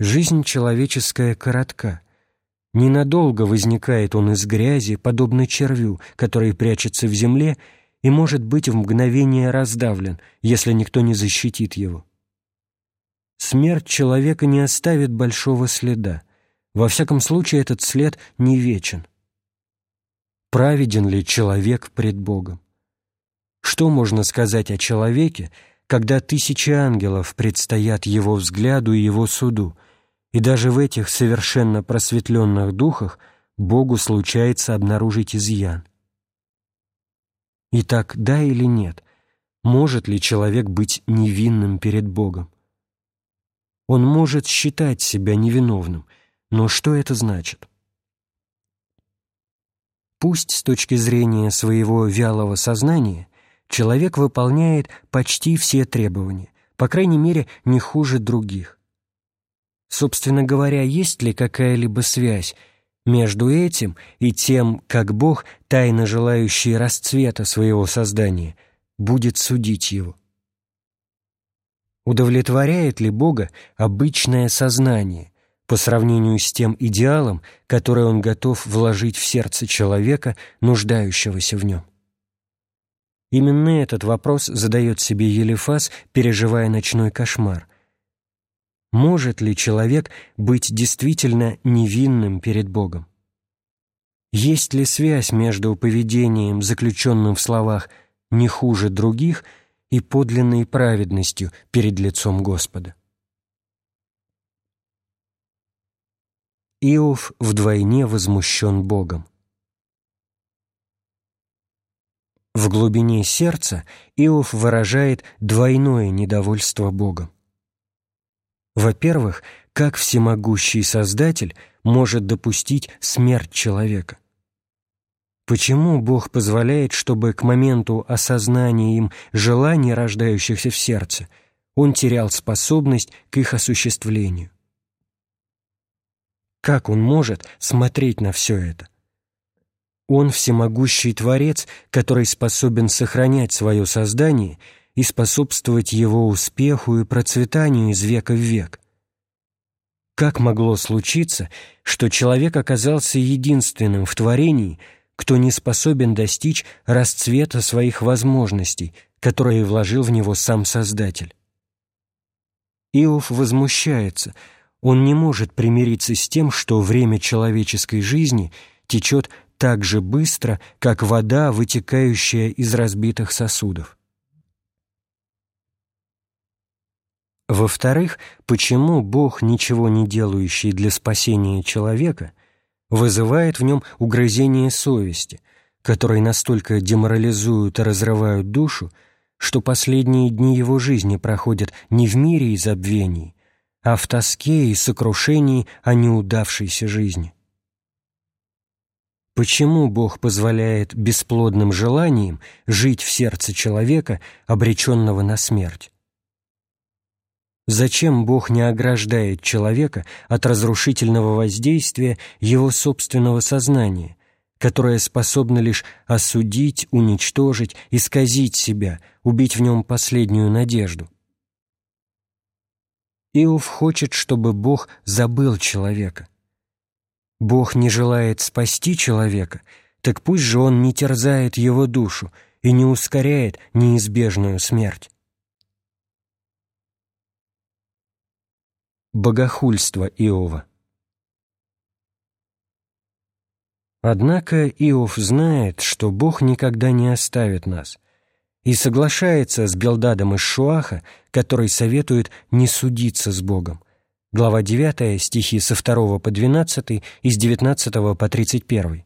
Жизнь человеческая коротка. Ненадолго возникает он из грязи, подобно червю, который прячется в земле и может быть в мгновение раздавлен, если никто не защитит его. Смерть человека не оставит большого следа. Во всяком случае, этот след не вечен. Праведен ли человек пред Богом? Что можно сказать о человеке, когда тысячи ангелов предстоят его взгляду и его суду, и даже в этих совершенно просветленных духах Богу случается обнаружить изъян? Итак, да или нет, может ли человек быть невинным перед Богом? Он может считать себя невиновным, но что это значит? Пусть с точки зрения своего вялого сознания человек выполняет почти все требования, по крайней мере, не хуже других. Собственно говоря, есть ли какая-либо связь между этим и тем, как Бог, тайно желающий расцвета своего создания, будет судить его? Удовлетворяет ли Бога обычное сознание по сравнению с тем идеалом, который Он готов вложить в сердце человека, нуждающегося в нем? Именно этот вопрос задает себе Елифас, переживая ночной кошмар. Может ли человек быть действительно невинным перед Богом? Есть ли связь между поведением, заключенным в словах «не хуже других», и подлинной праведностью перед лицом Господа. Иов вдвойне возмущен Богом. В глубине сердца Иов выражает двойное недовольство Богом. Во-первых, как всемогущий Создатель может допустить смерть человека – Почему Бог позволяет, чтобы к моменту осознания им желаний, рождающихся в сердце, он терял способность к их осуществлению? Как он может смотреть на все это? Он всемогущий Творец, который способен сохранять свое создание и способствовать его успеху и процветанию из века в век. Как могло случиться, что человек оказался единственным в творении – кто не способен достичь расцвета своих возможностей, которые вложил в него сам Создатель. Иов возмущается, он не может примириться с тем, что время человеческой жизни течет так же быстро, как вода, вытекающая из разбитых сосудов. Во-вторых, почему Бог, ничего не делающий для спасения человека, вызывает в нем угрызение совести, которые настолько деморализуют и разрывают душу, что последние дни его жизни проходят не в мире и забвении, а в тоске и сокрушении о неудавшейся жизни. Почему Бог позволяет бесплодным желаниям жить в сердце человека, обреченного на смерть? Зачем Бог не ограждает человека от разрушительного воздействия его собственного сознания, которое способно лишь осудить, уничтожить, исказить себя, убить в нем последнюю надежду? Иов хочет, чтобы Бог забыл человека. Бог не желает спасти человека, так пусть же он не терзает его душу и не ускоряет неизбежную смерть. Богохульство Иова Однако Иов знает, что Бог никогда не оставит нас, и соглашается с Белдадом из Шуаха, который советует не судиться с Богом. Глава 9, стихи со 2 по 12 и с 19 по 31.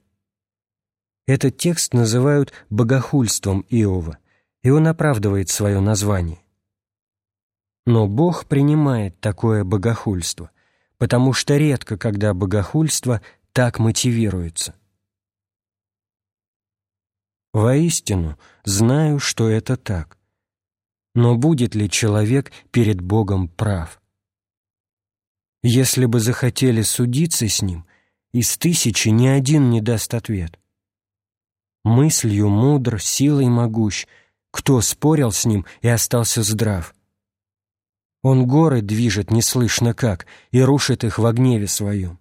Этот текст называют «богохульством Иова», и он оправдывает свое название. Но Бог принимает такое богохульство, потому что редко, когда богохульство так мотивируется. Воистину, знаю, что это так. Но будет ли человек перед Богом прав? Если бы захотели судиться с ним, из тысячи ни один не даст ответ. Мыслью мудр, силой могущ, кто спорил с ним и остался здрав — Он горы движет неслышно как и рушит их во гневе своем.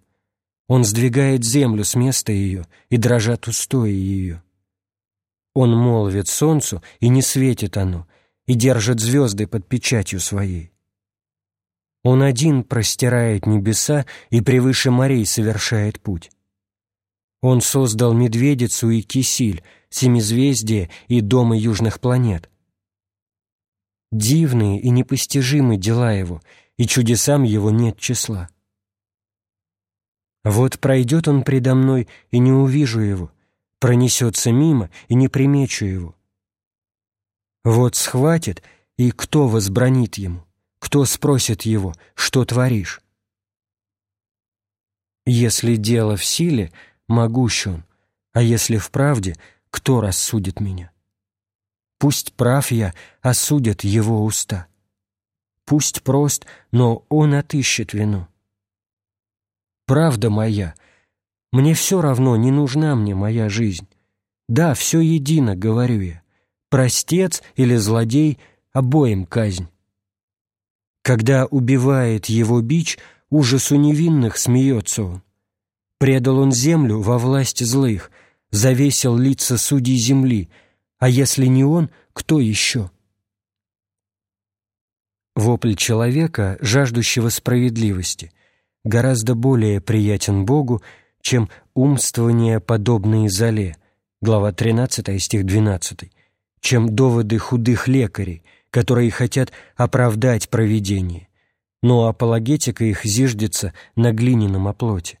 Он сдвигает землю с места ее, и дрожат устои ее. Он молвит солнцу, и не светит оно, и держит звезды под печатью своей. Он один простирает небеса и превыше морей совершает путь. Он создал медведицу и кисиль, семизвездие и дома южных планет. Дивные и непостижимы дела его, и чудесам его нет числа. Вот пройдет он предо мной, и не увижу его, пронесется мимо, и не примечу его. Вот схватит, и кто возбранит ему? Кто спросит его, что творишь? Если дело в силе, могущ он, а если в правде, кто рассудит меня? Пусть прав я, осудят его уста. Пусть прост, но он отыщет вину правда моя. Мне все равно, не нужна мне моя жизнь. Да, все едино, говорю я. Простец или злодей, обоим казнь. Когда убивает его бич, ужасу невинных смеется он. Предал он землю во власть злых, завесил лица судей земли, а если не он, кто еще? Вопль человека, жаждущего справедливости — гораздо более приятен Богу, чем умствование, подобные зале, глава 13, стих 12, чем доводы худых лекарей, которые хотят оправдать провидение, но апологетика их зиждется на глиняном оплоте.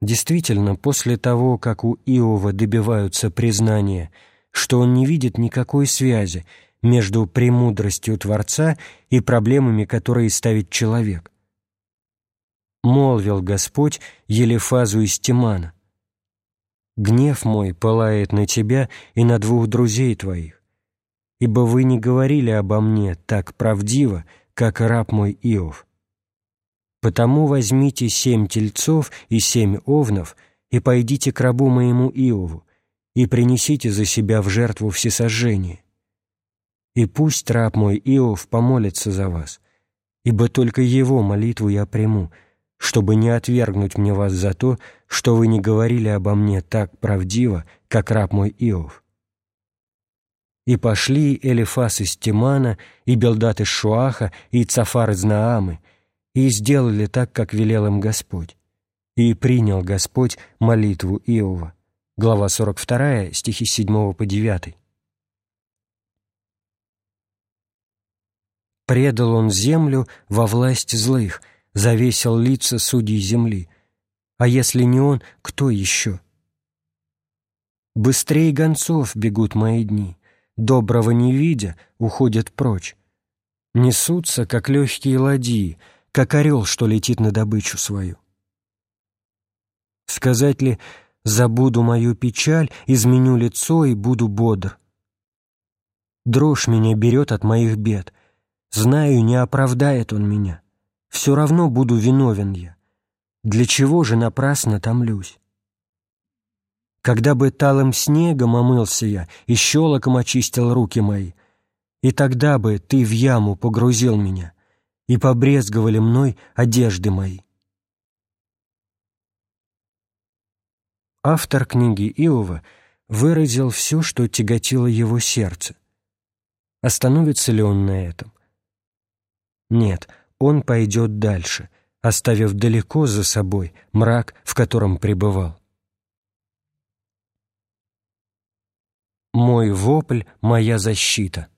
Действительно, после того, как у Иова добиваются признания, что он не видит никакой связи между премудростью Творца и проблемами, которые ставит человек, молвил Господь Елефазу из Тимана. «Гнев мой пылает на тебя и на двух друзей твоих, ибо вы не говорили обо мне так правдиво, как раб мой Иов. Потому возьмите семь тельцов и семь овнов и пойдите к рабу моему Иову и принесите за себя в жертву всесожжение. И пусть раб мой Иов помолится за вас, ибо только его молитву я приму, чтобы не отвергнуть мне вас за то, что вы не говорили обо мне так правдиво, как раб мой Иов. И пошли Элифас из Тимана, и Белдат из Шуаха, и Цафар из Наамы, и сделали так, как велел им Господь. И принял Господь молитву Иова. Глава 42, стихи 7 по 9. Предал он землю во власть злых, завесил лица судей земли. А если не он, кто еще? Быстрее гонцов бегут мои дни, доброго не видя, уходят прочь. Несутся, как легкие ладьи, как орел, что летит на добычу свою. Сказать ли, забуду мою печаль, изменю лицо и буду бодр. Дрожь меня берет от моих бед, знаю, не оправдает он меня все равно буду виновен я. Для чего же напрасно томлюсь? Когда бы талым снегом омылся я и щелоком очистил руки мои, и тогда бы ты в яму погрузил меня, и побрезговали мной одежды мои. Автор книги Иова выразил все, что тяготило его сердце. Остановится ли он на этом? Нет, он пойдет дальше, оставив далеко за собой мрак, в котором пребывал. Мой вопль — моя защита.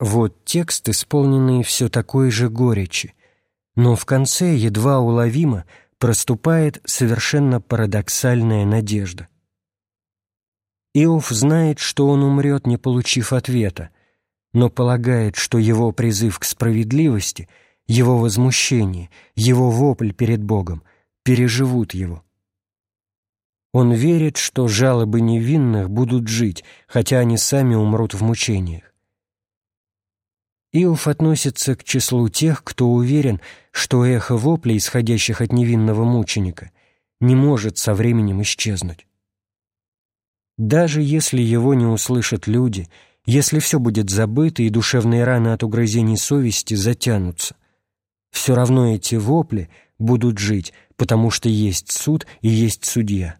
Вот текст, исполненный все такой же горечи, но в конце едва уловимо проступает совершенно парадоксальная надежда. Иов знает, что он умрет, не получив ответа, но полагает, что его призыв к справедливости, его возмущение, его вопль перед Богом переживут его. Он верит, что жалобы невинных будут жить, хотя они сами умрут в мучениях. Иов относится к числу тех, кто уверен, что эхо вопля, исходящих от невинного мученика, не может со временем исчезнуть. Даже если его не услышат люди если все будет забыто и душевные раны от угрызений совести затянутся, все равно эти вопли будут жить, потому что есть суд и есть судья.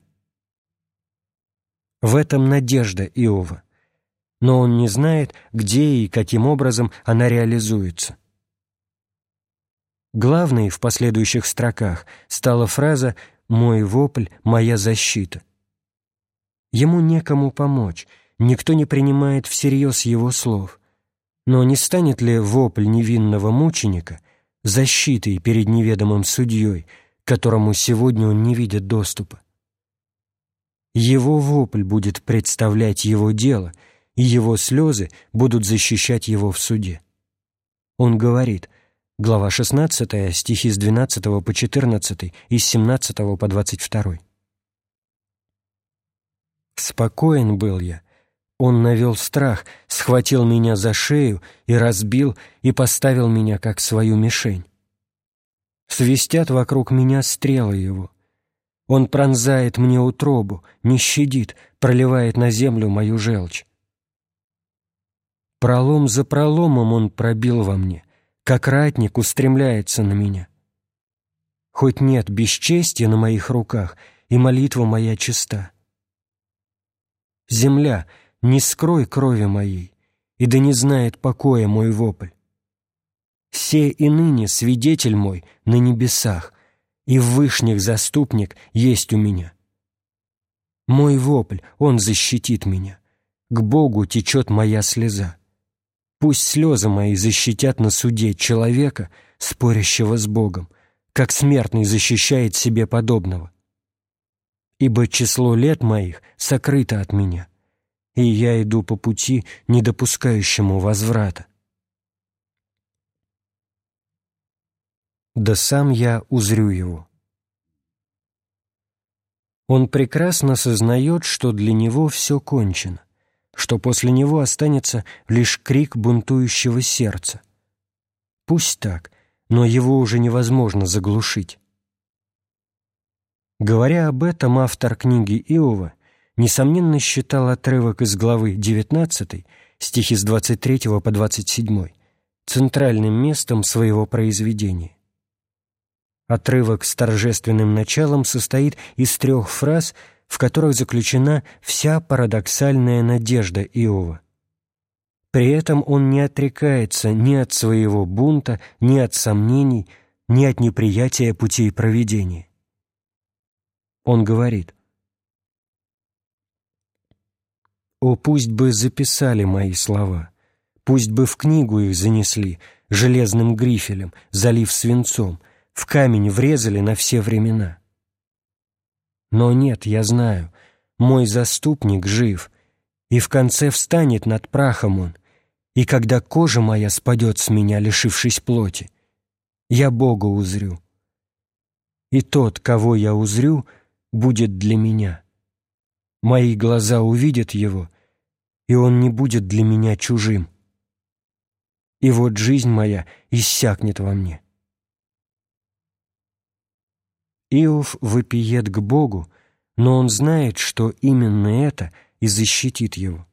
В этом надежда Иова. Но он не знает, где и каким образом она реализуется. Главной в последующих строках стала фраза «Мой вопль – моя защита». Ему некому помочь – никто не принимает всерьез его слов. Но не станет ли вопль невинного мученика защитой перед неведомым судьей, которому сегодня он не видит доступа? Его вопль будет представлять его дело, и его слезы будут защищать его в суде. Он говорит, глава 16, стихи с 12 по 14 и с 17 по 22. «Спокоен был я, он навел страх, схватил меня за шею и разбил, и поставил меня как свою мишень. Свистят вокруг меня стрелы его. Он пронзает мне утробу, не щадит, проливает на землю мою желчь. Пролом за проломом он пробил во мне, как ратник устремляется на меня. Хоть нет бесчестия на моих руках, и молитва моя чиста. Земля — не скрой крови моей, и да не знает покоя мой вопль. Се и ныне свидетель мой на небесах, и в вышних заступник есть у меня. Мой вопль, он защитит меня. К Богу течет моя слеза. Пусть слезы мои защитят на суде человека, спорящего с Богом, как смертный защищает себе подобного. Ибо число лет моих сокрыто от меня — и я иду по пути, не допускающему возврата. Да сам я узрю его. Он прекрасно сознает, что для него все кончено, что после него останется лишь крик бунтующего сердца. Пусть так, но его уже невозможно заглушить. Говоря об этом, автор книги Иова несомненно считал отрывок из главы 19, стихи с 23 по 27, центральным местом своего произведения. Отрывок с торжественным началом состоит из трех фраз, в которых заключена вся парадоксальная надежда Иова. При этом он не отрекается ни от своего бунта, ни от сомнений, ни от неприятия путей проведения. Он говорит, О, пусть бы записали мои слова, пусть бы в книгу их занесли железным грифелем, залив свинцом, в камень врезали на все времена. Но нет, я знаю, мой заступник жив, и в конце встанет над прахом он, и когда кожа моя спадет с меня, лишившись плоти, я Бога узрю. И тот, кого я узрю, будет для меня. Мои глаза увидят его, и он не будет для меня чужим. И вот жизнь моя иссякнет во мне. Иов выпиет к Богу, но он знает, что именно это и защитит его.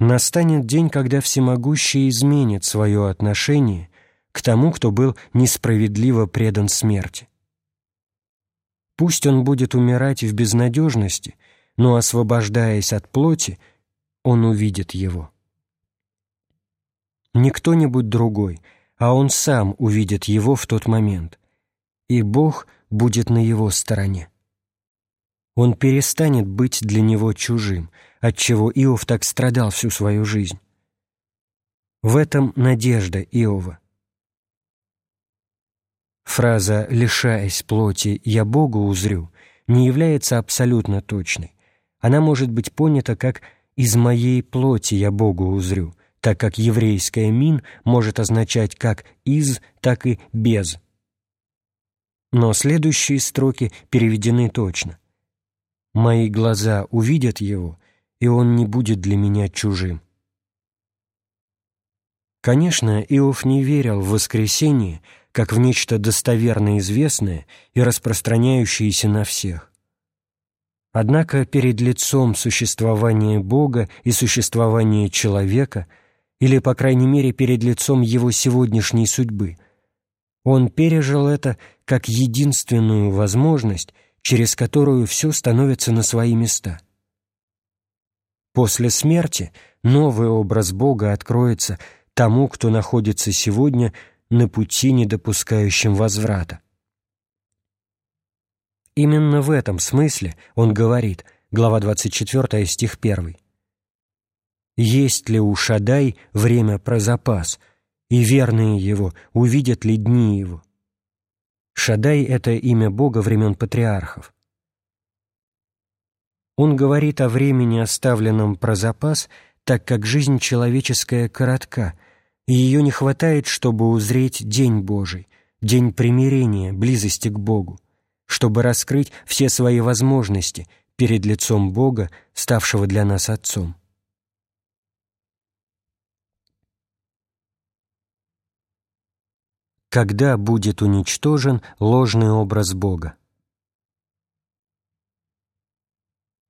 Настанет день, когда всемогущий изменит свое отношение к тому, кто был несправедливо предан смерти. Пусть он будет умирать в безнадежности, но, освобождаясь от плоти, он увидит его. Не кто-нибудь другой, а он сам увидит его в тот момент, и Бог будет на его стороне. Он перестанет быть для него чужим, отчего Иов так страдал всю свою жизнь. В этом надежда Иова. Фраза «лишаясь плоти, я Бога узрю» не является абсолютно точной. Она может быть понята как «из моей плоти я Богу узрю», так как еврейское «мин» может означать как «из», так и «без». Но следующие строки переведены точно. «Мои глаза увидят его, и он не будет для меня чужим». Конечно, Иов не верил в воскресение – как в нечто достоверно известное и распространяющееся на всех. Однако перед лицом существования Бога и существования человека, или, по крайней мере, перед лицом его сегодняшней судьбы, он пережил это как единственную возможность, через которую все становится на свои места. После смерти новый образ Бога откроется тому, кто находится сегодня на пути, не допускающем возврата. Именно в этом смысле он говорит, глава 24, стих 1. «Есть ли у Шадай время про запас, и верные его увидят ли дни его?» Шадай — это имя Бога времен патриархов. Он говорит о времени, оставленном про запас, так как жизнь человеческая коротка, и ее не хватает, чтобы узреть день Божий, день примирения, близости к Богу чтобы раскрыть все свои возможности перед лицом Бога, ставшего для нас Отцом. Когда будет уничтожен ложный образ Бога?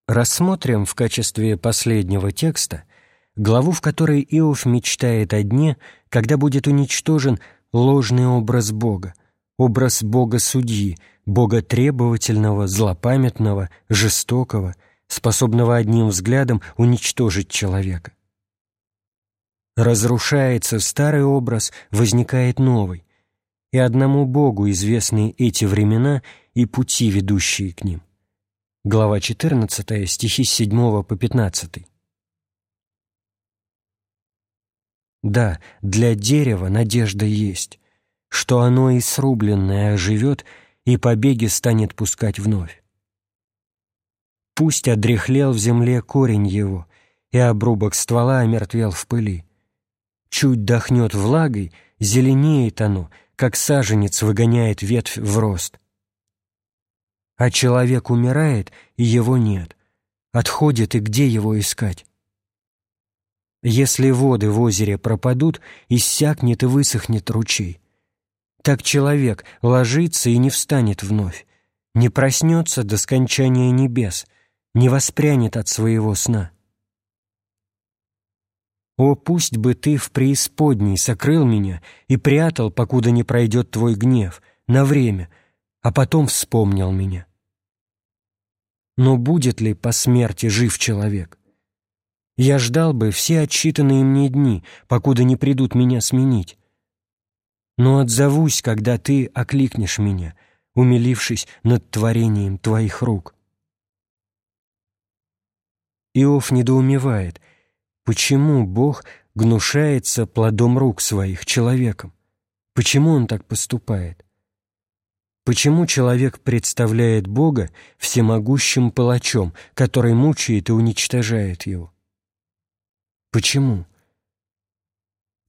Рассмотрим в качестве последнего текста главу, в которой Иов мечтает о дне, когда будет уничтожен ложный образ Бога, образ Бога-судьи, Бога требовательного, злопамятного, жестокого, способного одним взглядом уничтожить человека. Разрушается старый образ, возникает новый, и одному Богу известны эти времена и пути, ведущие к ним. Глава 14, стихи с 7 по 15. Да, для дерева надежда есть, что оно и срубленное оживет — и побеги станет пускать вновь. Пусть одряхлел в земле корень его, и обрубок ствола омертвел в пыли. Чуть дохнет влагой, зеленеет оно, как саженец выгоняет ветвь в рост. А человек умирает, и его нет. Отходит, и где его искать? Если воды в озере пропадут, иссякнет и высохнет ручей. Так человек ложится и не встанет вновь, не проснется до скончания небес, не воспрянет от своего сна. О, пусть бы ты в преисподней сокрыл меня и прятал, покуда не пройдет твой гнев, на время, а потом вспомнил меня. Но будет ли по смерти жив человек? Я ждал бы все отсчитанные мне дни, покуда не придут меня сменить но отзовусь, когда ты окликнешь меня, умилившись над творением твоих рук. Иов недоумевает, почему Бог гнушается плодом рук своих человеком, почему он так поступает. Почему человек представляет Бога всемогущим палачом, который мучает и уничтожает его? Почему?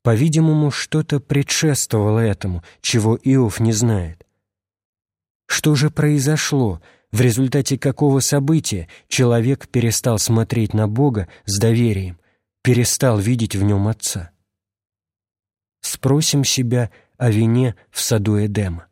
По-видимому, что-то предшествовало этому, чего Иов не знает. Что же произошло, в результате какого события человек перестал смотреть на Бога с доверием, перестал видеть в нем Отца? Спросим себя о вине в саду Эдема.